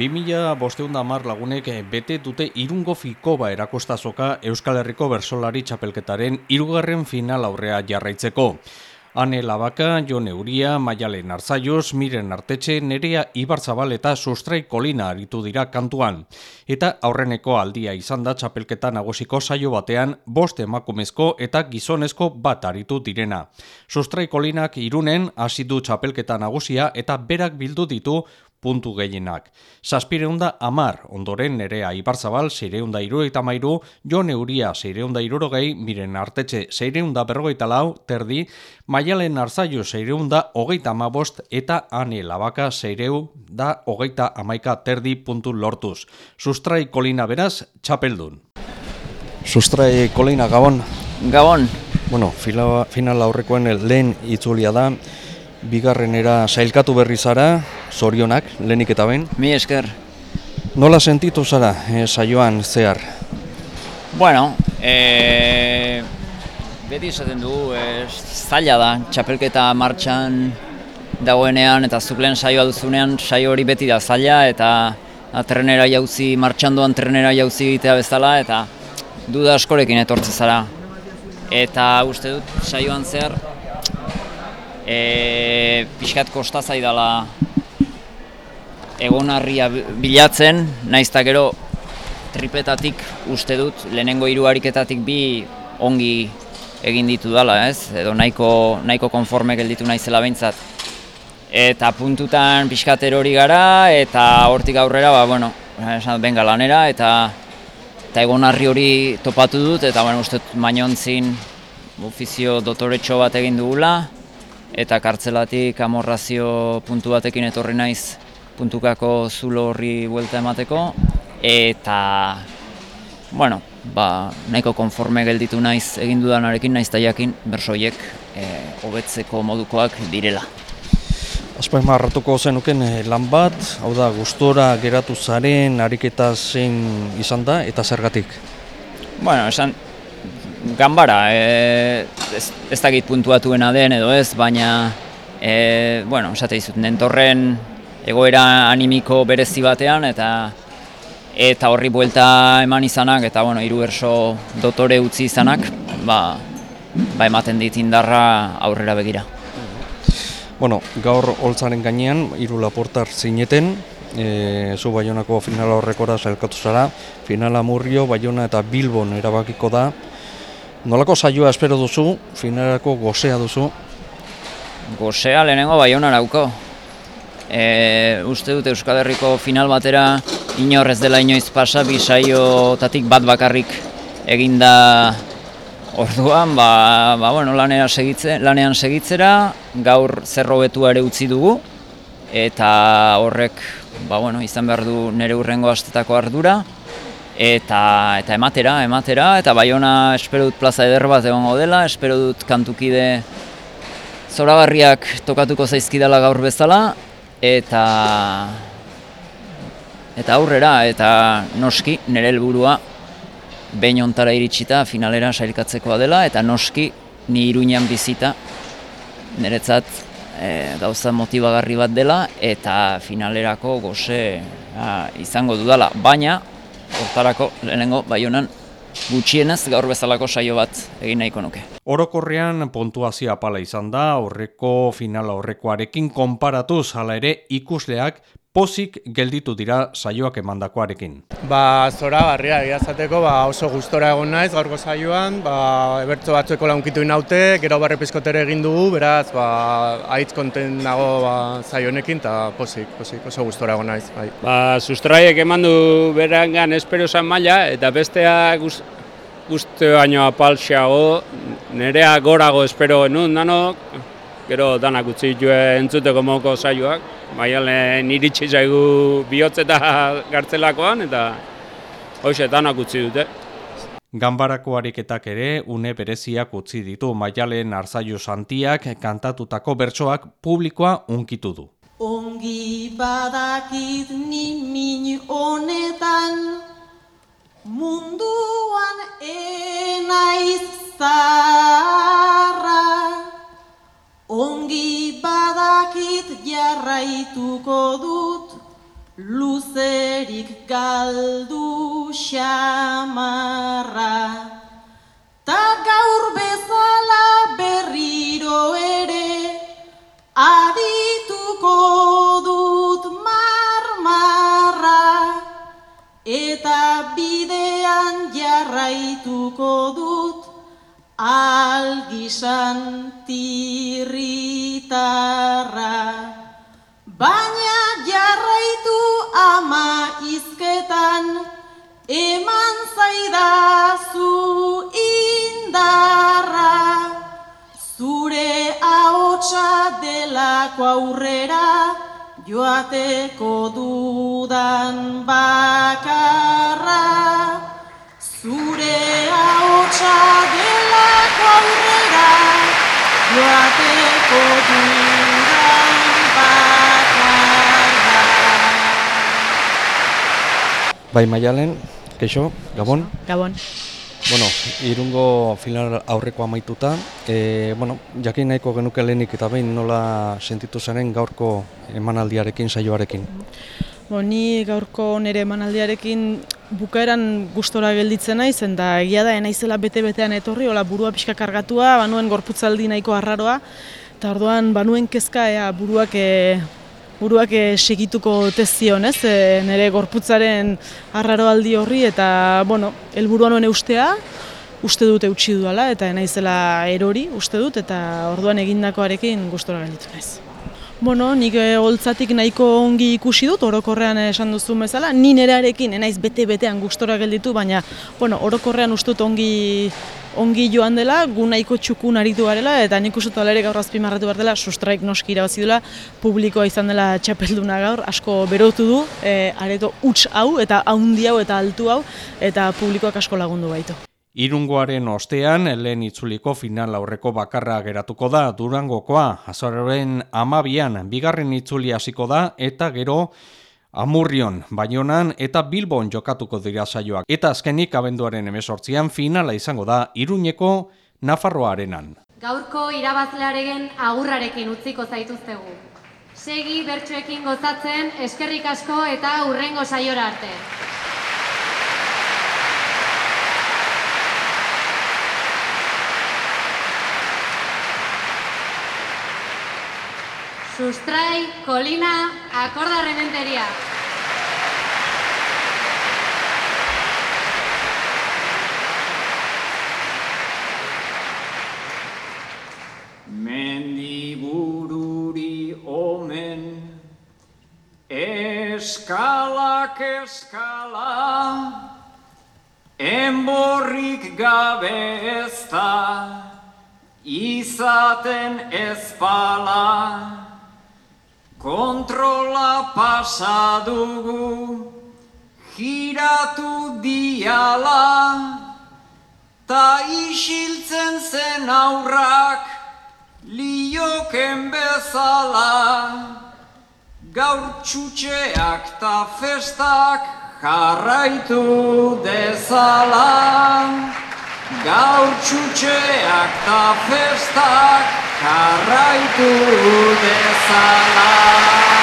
2000 bosteunda mar lagunek bete dute irungo fikoba erakostazoka Euskal Herriko bersolari txapelketaren irugarren final aurrea jarraitzeko. Ane Labaka, Jon Euria, Maialen Arzaios, Miren Artetxe, Nerea Ibarzabal eta Sustrai Kolina aritu dira kantuan. Eta aurreneko aldia izan da txapelketa nagusiko saio batean bost emakumezko eta gizonezko bat aritu direna. Sustrai Kolinak irunen hasi du txapelketa nagusia eta berak bildu ditu puntu gehienak. Saspireunda amar, ondoren nerea Ibarzabal, seireunda iru eta mairu, jo neuria seireunda irurogei, miren artetxe seireunda berrogeita lau, terdi, maialen arzaio seireunda hogeita amabost eta ane labaka seireunda hogeita amaika terdi puntu lortuz. Sustrai kolina beraz, txapeldun. Sustrai kolina, gabon? Gabon. Bueno, final aurrekoen lehen itzulia da, bigarrenera sailkatu berri zara, zorionak, lehenik eta behin. Mi esker. Nola sentitu zara e, saioan zehar? Bueno, e, beti esaten du, e, zaila da, txapelketa martxan dagoenean eta zuklen saioa duzunean, saio hori beti da zaila eta trenera jauzi, martxan doan trenera jauzi egitea bezala eta duda askorekin etortze zara. Eta uste dut saioan zehar, e, pixkat kosta zaidala egonarria bilatzen, naizta gero tripetatik uste dut lehenengo hiru ariketatik bi ongi egin ditu dala, ez? Edo nahiko, nahiko konforme gelditu naizela behintzat. Eta puntutan pixkat erori gara eta hortik aurrera, ba, bueno, esan benga lanera eta eta egonarri hori topatu dut eta bueno, uste mainontzin ofizio dotoretxo bat egin dugula eta kartzelatik amorrazio puntu batekin etorri naiz puntukako zulo horri buelta emateko eta bueno, ba, nahiko konforme gelditu naiz egin dudanarekin naiz taiakin bersoiek e, hobetzeko modukoak direla. Azpain marratuko zenuken e, lan bat, hau da gustora geratu zaren ariketa zein izan da eta zergatik? Bueno, esan ganbara, e, ez, ez dakit puntuatuena den edo ez, baina e, bueno, esate dizut, nentorren egoera animiko berezi batean eta eta horri buelta eman izanak eta bueno, hiru erso dotore utzi izanak, ba, ba ematen dit indarra aurrera begira. Bueno, gaur holtzaren gainean hiru laportar zineten, e, zu Baionako finala horrekora sailkatu zara, finala Murrio, Baiona eta Bilbon erabakiko da. Nolako saioa espero duzu, finalako gozea duzu? Gozea lehenengo bai hona nauko. E, uste dut Euskal Herriko final batera inorrez dela inoiz pasa, bi saiotatik bat bakarrik eginda orduan, ba, ba bueno, lanean, segitze, lanean segitzera, gaur zerro ere utzi dugu, eta horrek ba, bueno, izan behar du nire urrengo astetako ardura, eta eta ematera, ematera, eta baiona espero dut plaza eder bat egongo dela, espero dut kantukide zoragarriak tokatuko zaizkidala gaur bezala, eta eta aurrera, eta noski nire helburua behin ontara iritsita finalera sailkatzekoa dela, eta noski ni iruñan bizita niretzat e, gauza motibagarri bat dela, eta finalerako goze izango dudala, baina hortarako lehenengo baionan gutxienez gaur bezalako saio bat egin nahiko nuke. Orokorrean pontuazio apala izan da, horreko finala horrekoarekin konparatuz hala ere ikusleak pozik gelditu dira saioak emandakoarekin. Ba, zora barria egiazateko, ba, oso gustora egon naiz gaurko saioan, ba, ebertzo batzueko launkitu inaute, gero barri pizkotere egin dugu, beraz, ba, aitz konten dago ba, saionekin, eta pozik, pozik, oso gustora egon naiz. Bai. Ba, sustraiek eman du berangan espero zan maila, eta bestea guzti baino apalxeago, nerea gorago espero genuen, nano, gero danak utzi joe entzuteko moko saioak, Maialen iritsi zaigu bihotz eta gartzelakoan eta hoxe danak utzi dute. Ganbarako ariketak ere une bereziak utzi ditu Maialen Arzaio Santiak kantatutako bertsoak publikoa unkitu du. Ongi badakit ni min honetan munduan enaiz zarra Ongi badakit jarraituko dut luzerik galdu xamarra. Ta gaur bezala berriro ere, adituko dut marmarra, eta bidean jarraituko dut, algizan tirritarra. Baina jarraitu ama izketan, eman zaidazu indarra. Zure ahotsa delako aurrera, joateko dudan bakarra. Joateko dudan bakarra. Bai Maialen, keixo, Gabon. Gabon. Bueno, irungo final aurreko amaituta, e, bueno, jakin nahiko genuke lehenik eta behin nola sentitu zaren gaurko emanaldiarekin, saioarekin. Bo, ni gaurko nire emanaldiarekin bukaeran gustora gelditzen naiz, eta egia da, naizela bete-betean etorri, hola burua pixka kargatua, banuen gorputzaldi nahiko arraroa, eta orduan banuen kezka ea buruak e, buruak e, segituko tezion, ez? E, nire gorputzaren arraroaldi horri, eta, bueno, helburua nuen eustea, uste dut eutsi dudala, eta naizela erori, uste dut, eta orduan egindakoarekin gustora gelditu naiz. Bueno, nik e, holtzatik nahiko ongi ikusi dut, orokorrean esan duzu bezala, ni nerearekin, enaiz bete-betean gustora gelditu, baina, bueno, orokorrean uste dut ongi, ongi joan dela, gu nahiko txukun aritu garela, eta nik uste dut ere gaur azpimarratu behar dela, sustraik noski irabazi dela, publikoa izan dela txapelduna gaur, asko berotu du, e, areto huts hau, eta haundi hau, eta altu hau, eta publikoak asko lagundu baitu. Irungoaren ostean, lehen itzuliko final aurreko bakarra geratuko da Durangokoa, azararen amabian, bigarren itzuli hasiko da, eta gero Amurrion, Baionan eta Bilbon jokatuko dira saioak. Eta azkenik abenduaren emesortzian finala izango da Iruñeko Nafarroarenan. Gaurko irabazlearen agurrarekin utziko zaituztegu. Segi bertsoekin gozatzen, eskerrik asko eta hurrengo saiora arte. Sustrai, Kolina, Akorda Rementeria. Mendibururi omen Eskalak eskala Enborrik gabe ez da Izaten ezpala Kontrola pasa dugu Giratu diala Ta isiltzen zen aurrak lioken bezala. Gaur txutxeak ta festak jarraitu dezala. Gaur txutxeak ta festak jarraitu dezala